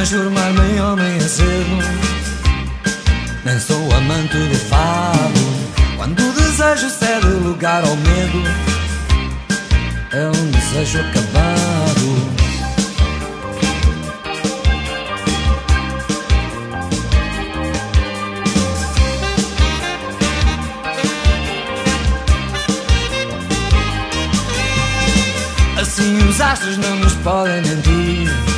transformar-me em homem a cedo Nem sou amante de fado. Quando o desejo cede lugar ao medo É um desejo acabado. Assim os astros não nos podem mentir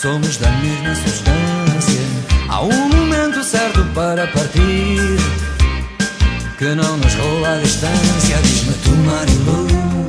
somos da mesma substância. Há um momento certo para partir que não nos rola a distância. Diz-me tu, Marilu.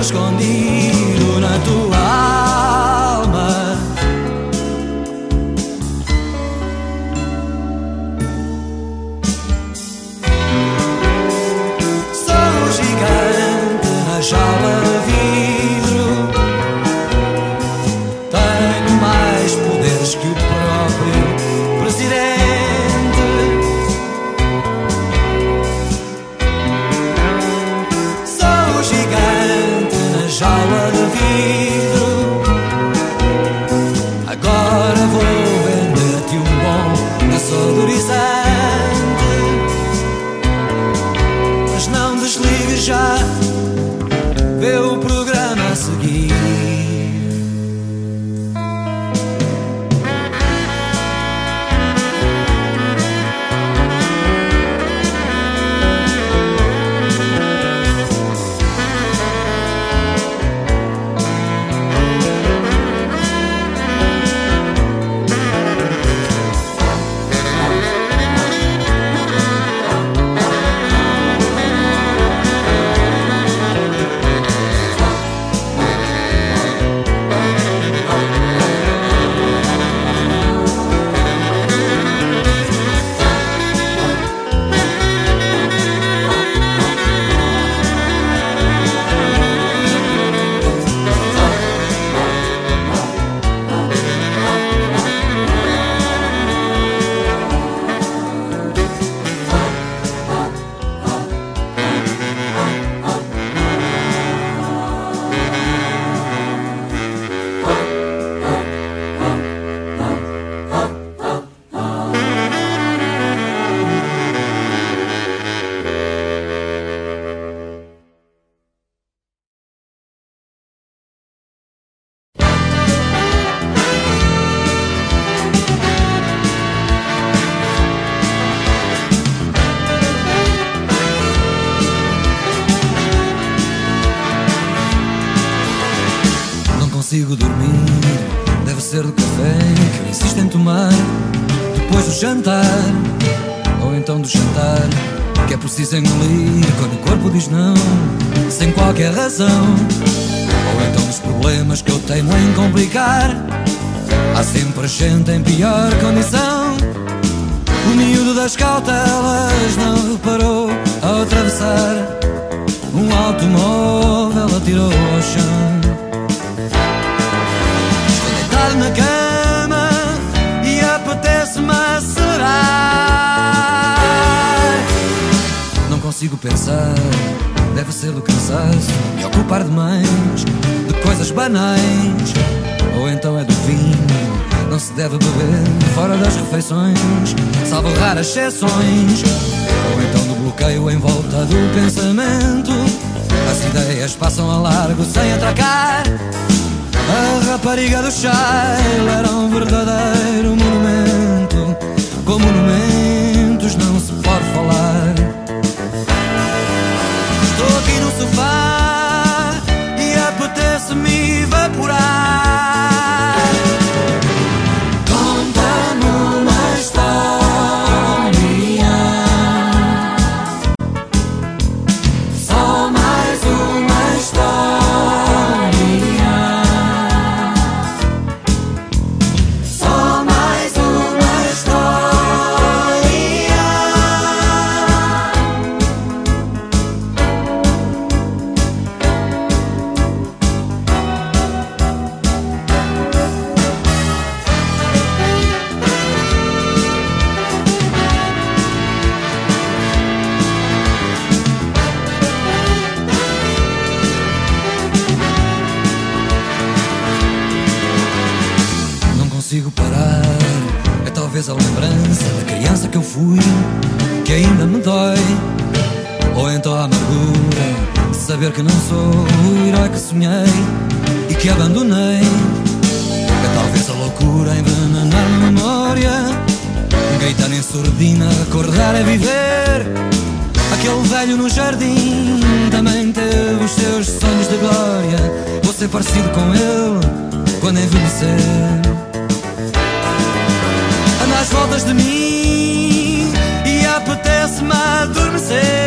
Escondido na tua não, sem qualquer razão. Ou então dos problemas que eu teimo em complicar. Há sempre gente em pior condição. O miúdo das cautelas não reparou ao atravessar um automóvel, atirou ao chão. Estou deitado na cama e apetece-me acelerar. Consigo pensar, deve ser do cansaço, me ocupar demais de coisas banais. Ou então é do vinho, não se deve beber fora das refeições, salvo raras exceções. Ou então do bloqueio em volta do pensamento, as ideias passam a largo sem atracar. A rapariga do Shile era um verdadeiro monumento. Com monumentos não se pode falar. Sofá e apetece-me evaporar. Apetece-me adormecer.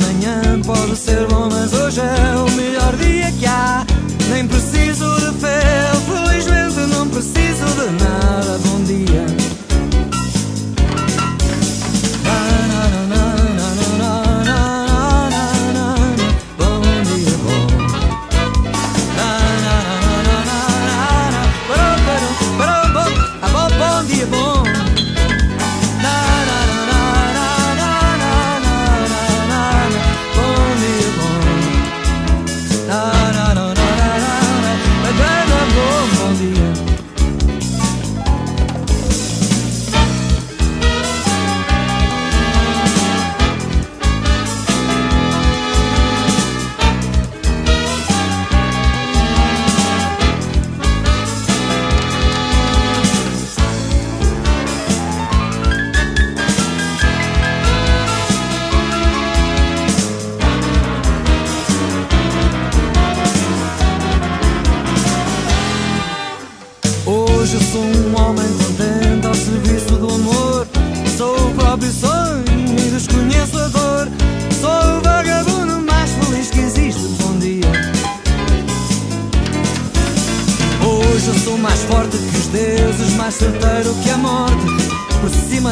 Lábios carnos que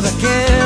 de aquel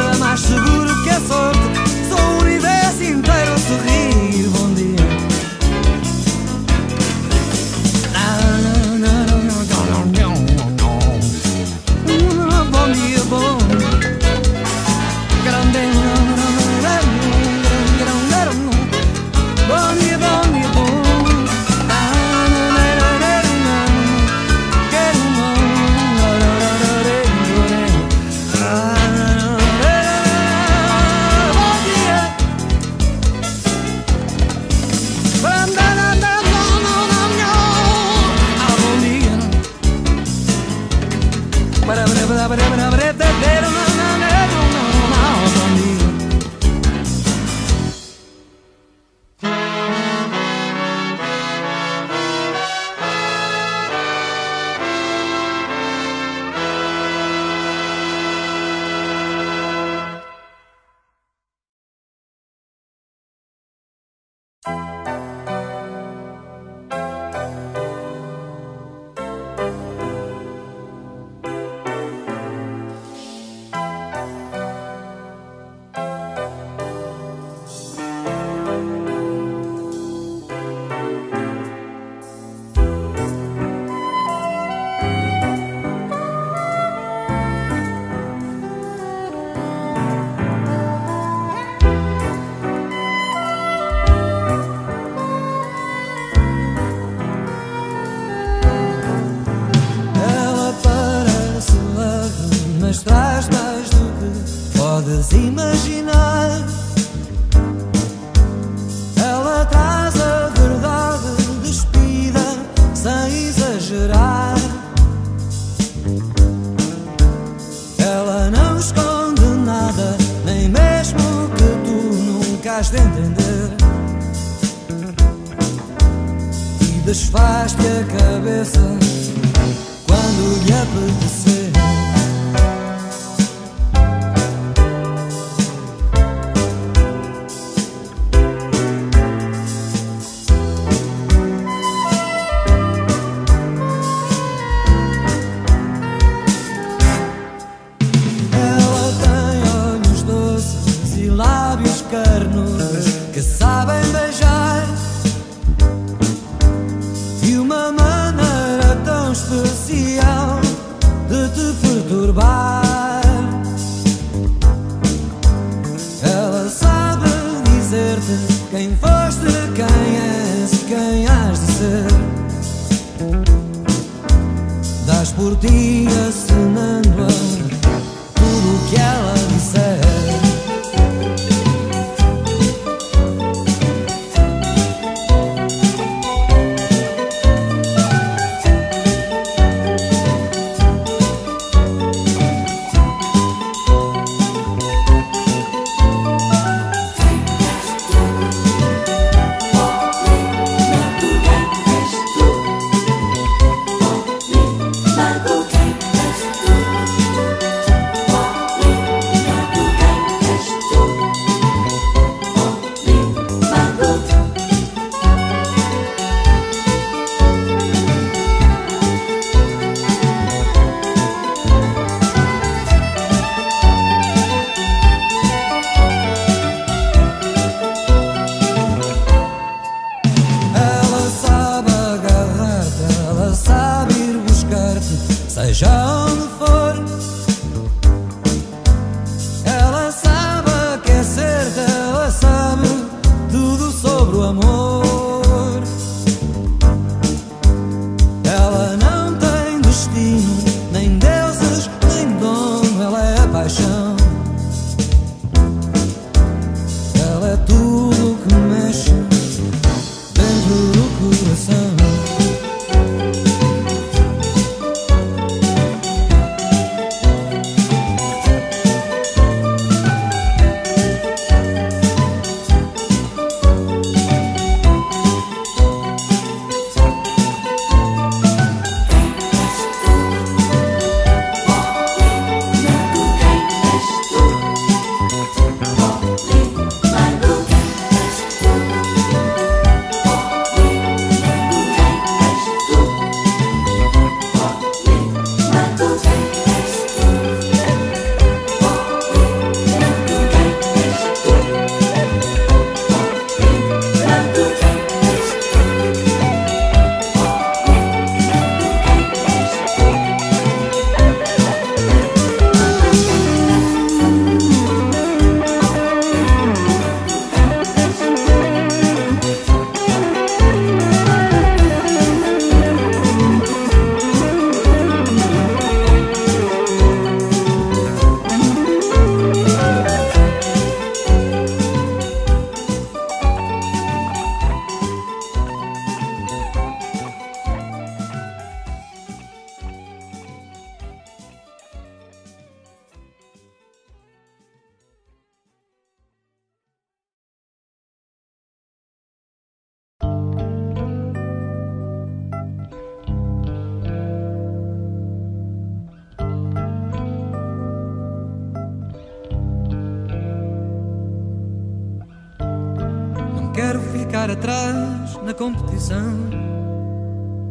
ficar atrás na competição,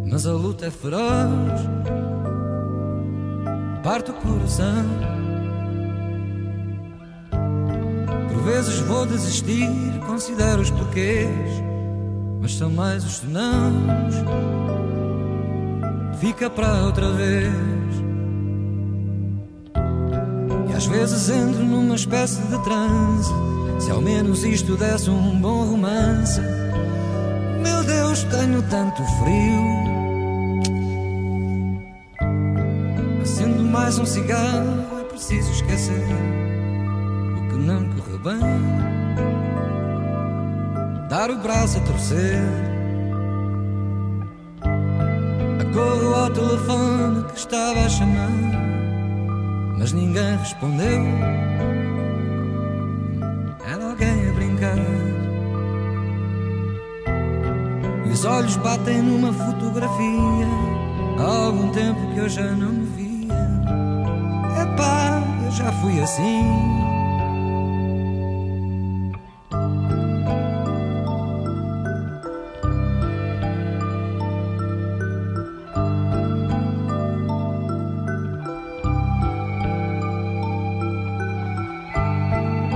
mas a luta é feroz. Parte o coração. Por vezes vou desistir, considero os porquês, mas são mais os senãos. Fica para outra vez. E às vezes entro numa espécie de transe. Se ao menos isto desse um bom romance. Meu Deus, tenho tanto frio. Acendo mais um cigarro, é preciso esquecer o que não correu bem. Dar o braço a torcer. Acorro ao telefone que estava a chamar, mas ninguém respondeu. Os olhos batem numa fotografia. Há algum tempo que eu já não me via. Epá, eu já fui assim.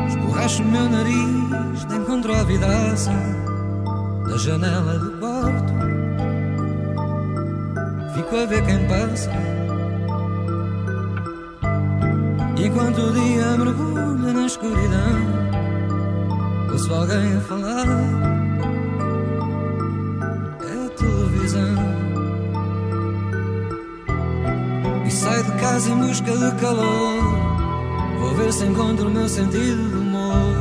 Esborracho o meu nariz de encontro à vidraça da janela do quem passa. Enquanto o dia mergulha na escuridão, ouço alguém a falar. É a televisão. E saio de casa em busca de calor. Vou ver se encontro o meu sentido de humor.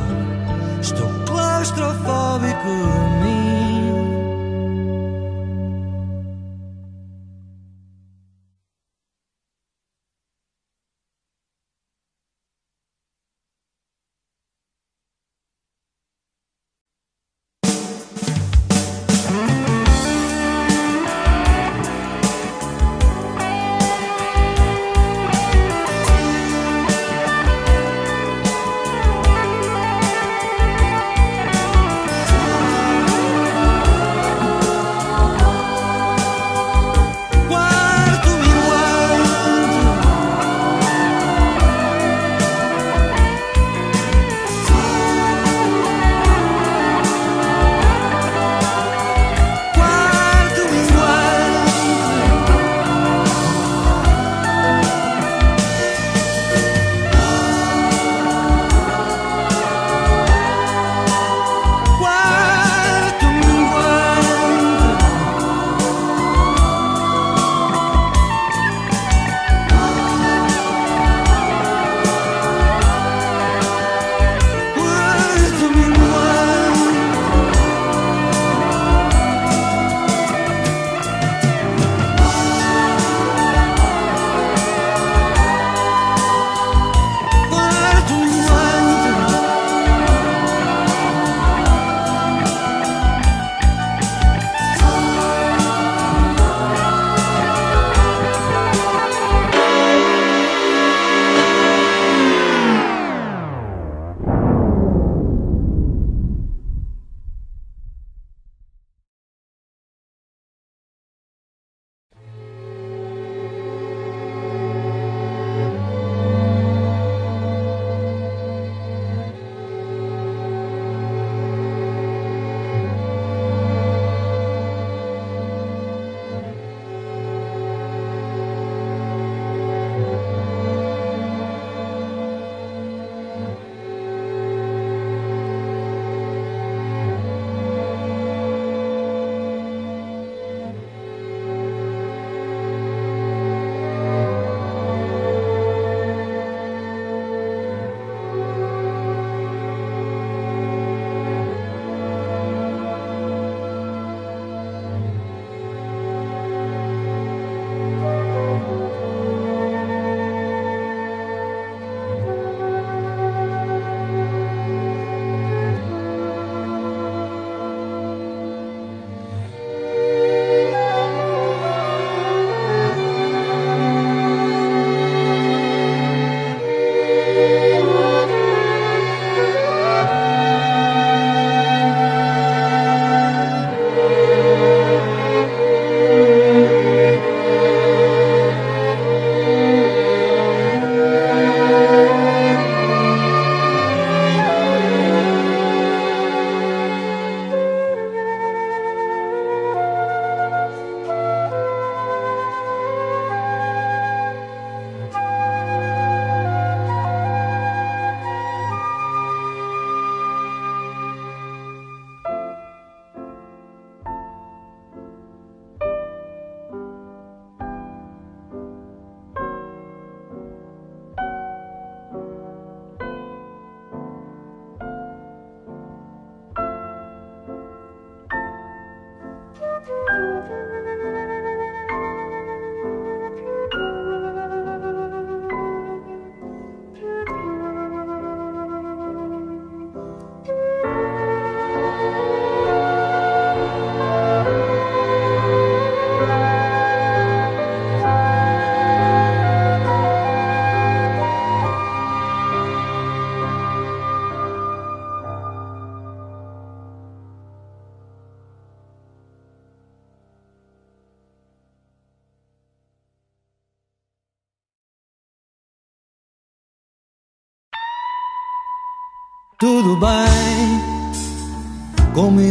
Estou claustrofóbico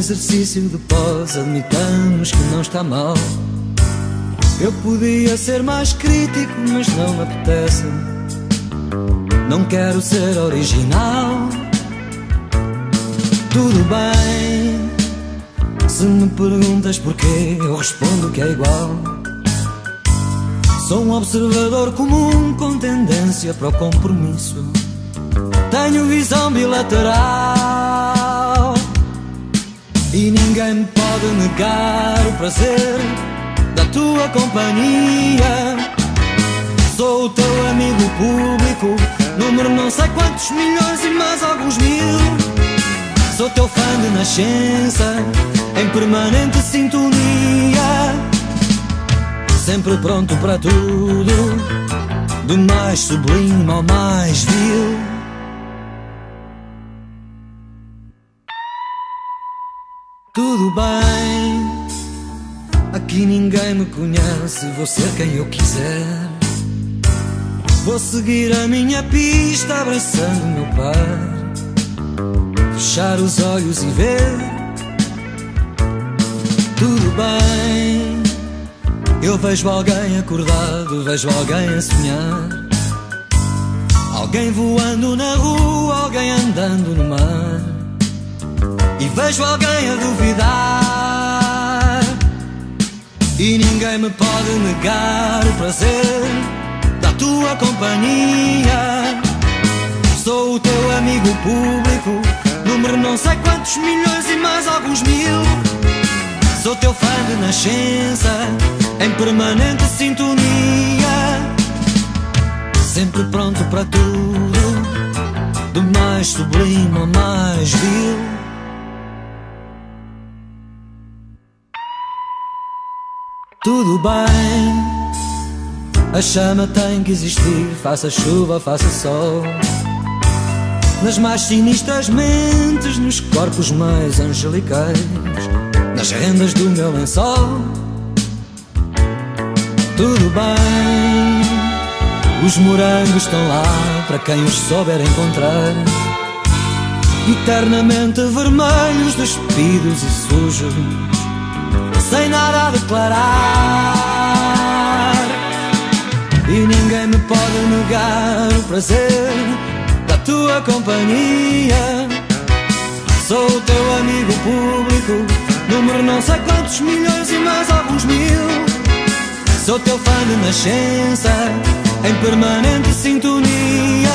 exercício de pós, admitamos que não está mal. Eu podia ser mais crítico, mas não me apetece. Não quero ser original. Tudo bem. Se me perguntas porquê, eu respondo que é igual. Sou um observador comum com tendência para o compromisso. Tenho visão bilateral e ninguém pode negar o prazer da tua companhia. Sou o teu amigo público, número não sei quantos milhões e mais alguns mil. Sou teu fã de nascença, em permanente sintonia. Sempre pronto para tudo, do mais sublime ao mais vil. Tudo bem, aqui ninguém me conhece, vou ser quem eu quiser. Vou seguir a minha pista abraçando meu par. Fechar os olhos e ver. Tudo bem, eu vejo alguém acordado, vejo alguém a sonhar. Alguém voando na rua, alguém andando no mar. Vejo alguém a duvidar. E ninguém me pode negar o prazer da tua companhia. Sou o teu amigo público, número não sei quantos milhões e mais alguns mil. Sou teu fã de nascença, em permanente sintonia. Sempre pronto para tudo, do mais sublime ao mais vil. Tudo bem, a chama tem que existir, faça chuva, faça sol. Nas mais sinistras mentes, nos corpos mais angelicais, nas rendas do meu lençol. Tudo bem, os morangos estão lá para quem os souber encontrar. Eternamente vermelhos, despidos e sujos sem nada a declarar. E ninguém me pode negar o prazer da tua companhia. Sou o teu amigo público, número não sei quantos milhões e mais alguns mil. Sou teu fã de nascença, em permanente sintonia.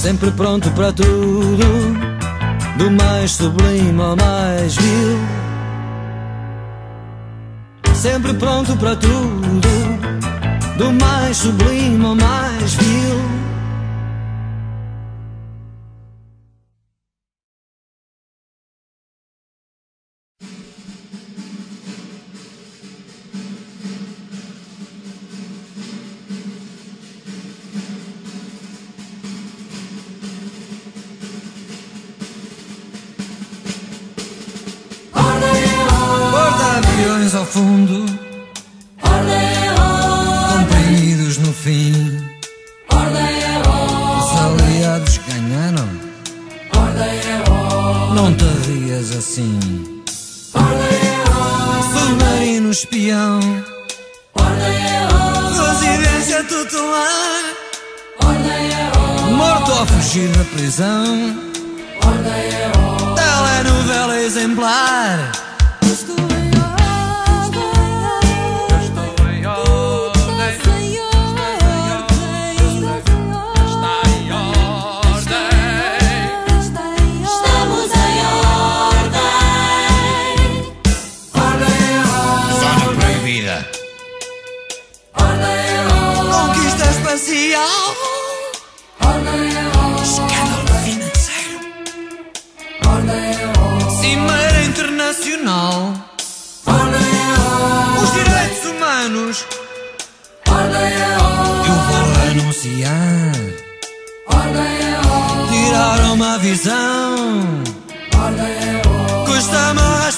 Sempre pronto para tudo, do mais sublime ao mais vil sempre pronto para tudo, do mais sublime ao mais vil. Conquista espacial. Escândalo financeiro. Cimeira internacional. Os direitos humanos. Eu vou renunciar. Tirar uma visão. Custa-me a